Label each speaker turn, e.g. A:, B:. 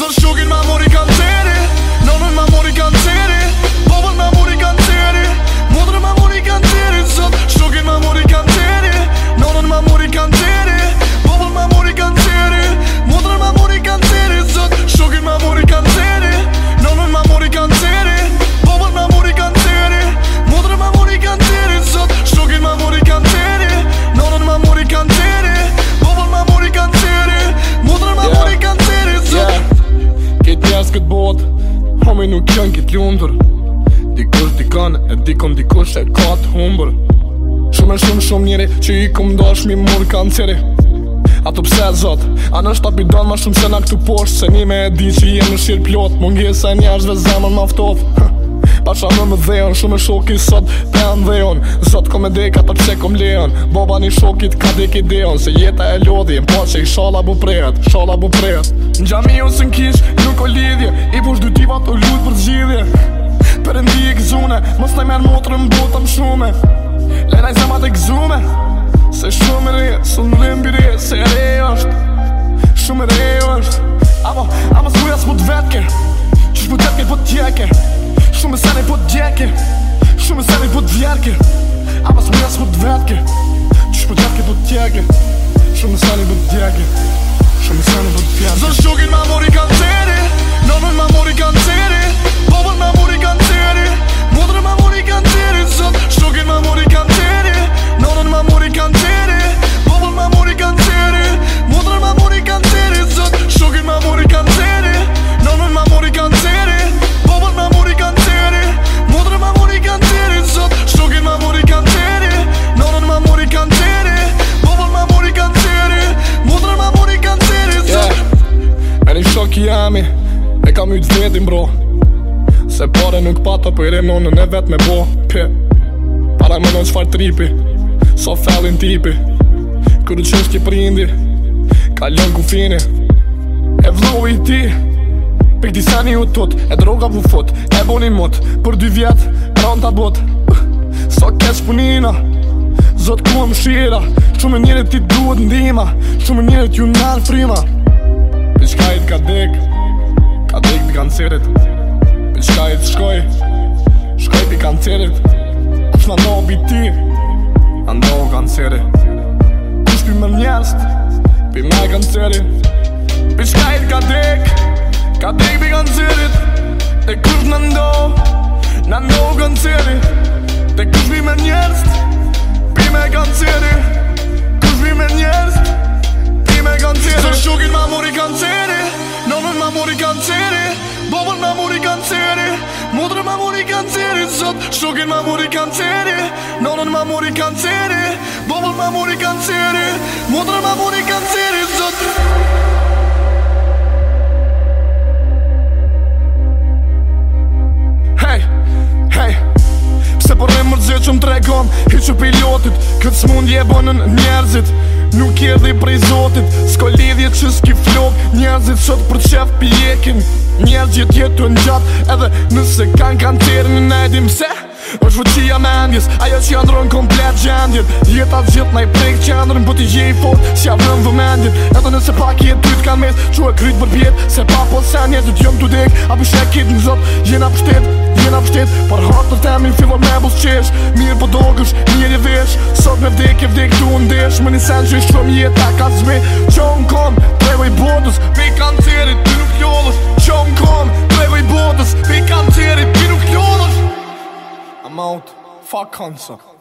A: Zor shugin ma mori kam t'lundur Dikush dikën e dikom dikush e ka t'humbur Shumë e shumë shumë njëri që i kom dosh mi mur kanceri A të pse zot, a në shtapi donë ma shumë se na këtu poshtë Se një me e di që jenë në shirë plot Mungi se njerëzve zemën ma ftof Pasha me më dhejon, shumë e shoki sot Për në dhejon, sot kom e dhej Ka të që kom lehon, boba një shokit Ka dek i dhejon, se jeta e lodhi Më po që i shala bu prejat, shala bu prejat Në gjami unë së në kish, nuk o lidhje I vush dy tiva të lutë për gjithje Për e ndi i këzune Mos në me motrë më botëm shume Lera i zemat e këzume Se shumë re, së në rëmbi re Se re është Shumë re është Amo, amo zbuja së të vetke Qështë mu të vetke, po tjeke Shumë e sene pot djekë Shumë e sene pot vjerke A pas mujas pot vetke Qysh pot vetke pot tjekë Shumë e sene pot djekë Shumë e sene pot vjerke Zë shukin ma mori kanë jemi E kam yt zvedin bro Se pare nuk pata për i nonën e vet me bo Pje Para më në qfar tripi So fellin tipi Kërë qësht ki prindi Ka lën ku fini E vlo i ti Për këti sani u tot E droga vu fot E boni mot Për dy vjet Pra në ta bot So kec punina Zot ku më shira Shumë njëre ti duhet ndima Qumë njërët ju nërë frima Për qka i t'ka kancerit Në qka i të shkoj Shkoj pi kancerit Kus në ndohë pi ti Në ndohë kanceri Kus pi më njerës, Pi me kanceri Për qka i të ka drek Ka drek pi kancerit Dhe kus në ndohë Në ndohë kanceri Dhe kus pi më njerës, Pi me kanceri muri kanë Zot, shokin ma muri kanë qëri Nonën ma muri kanë qëri Bobën ma muri kanë qëri ma muri kanë Zot Hey, hey Pse përre po mërë zë që më tregon Hiqë pilotit, këtë smundje bënën njerëzit Nuk je dhe i prej zotit Sko lidhje që s'ki flok Njerëzit sot për qef pjekin Njerëzit jetu në gjat Edhe nëse kanë kanë tërin Në edhim se është vëqia me endjes Ajo që janë dronë komplet gjendjet Jeta gjithë na i prejkë qendrën Po t'i gje i fort si avrën vëmendjet Edhe nëse pak jetë ty t'kan mes Që e kryt për pjetë Se pa po sen jetë t'jëm t'u dek A për po në zot Jena pështet Një nabështet, par hatër te mi fillon me buzë qesh Mirë po dogësh, një një vesh Sot me vdek, evdek të undesh Më një sendë sheshtë, që mi e takat zmet Qom kom, trevoj bodës Bej kanë të nuk t'jolës Qom kom, trevoj bodës Bej kanë të nuk t'jolës I'm out, fuck cancer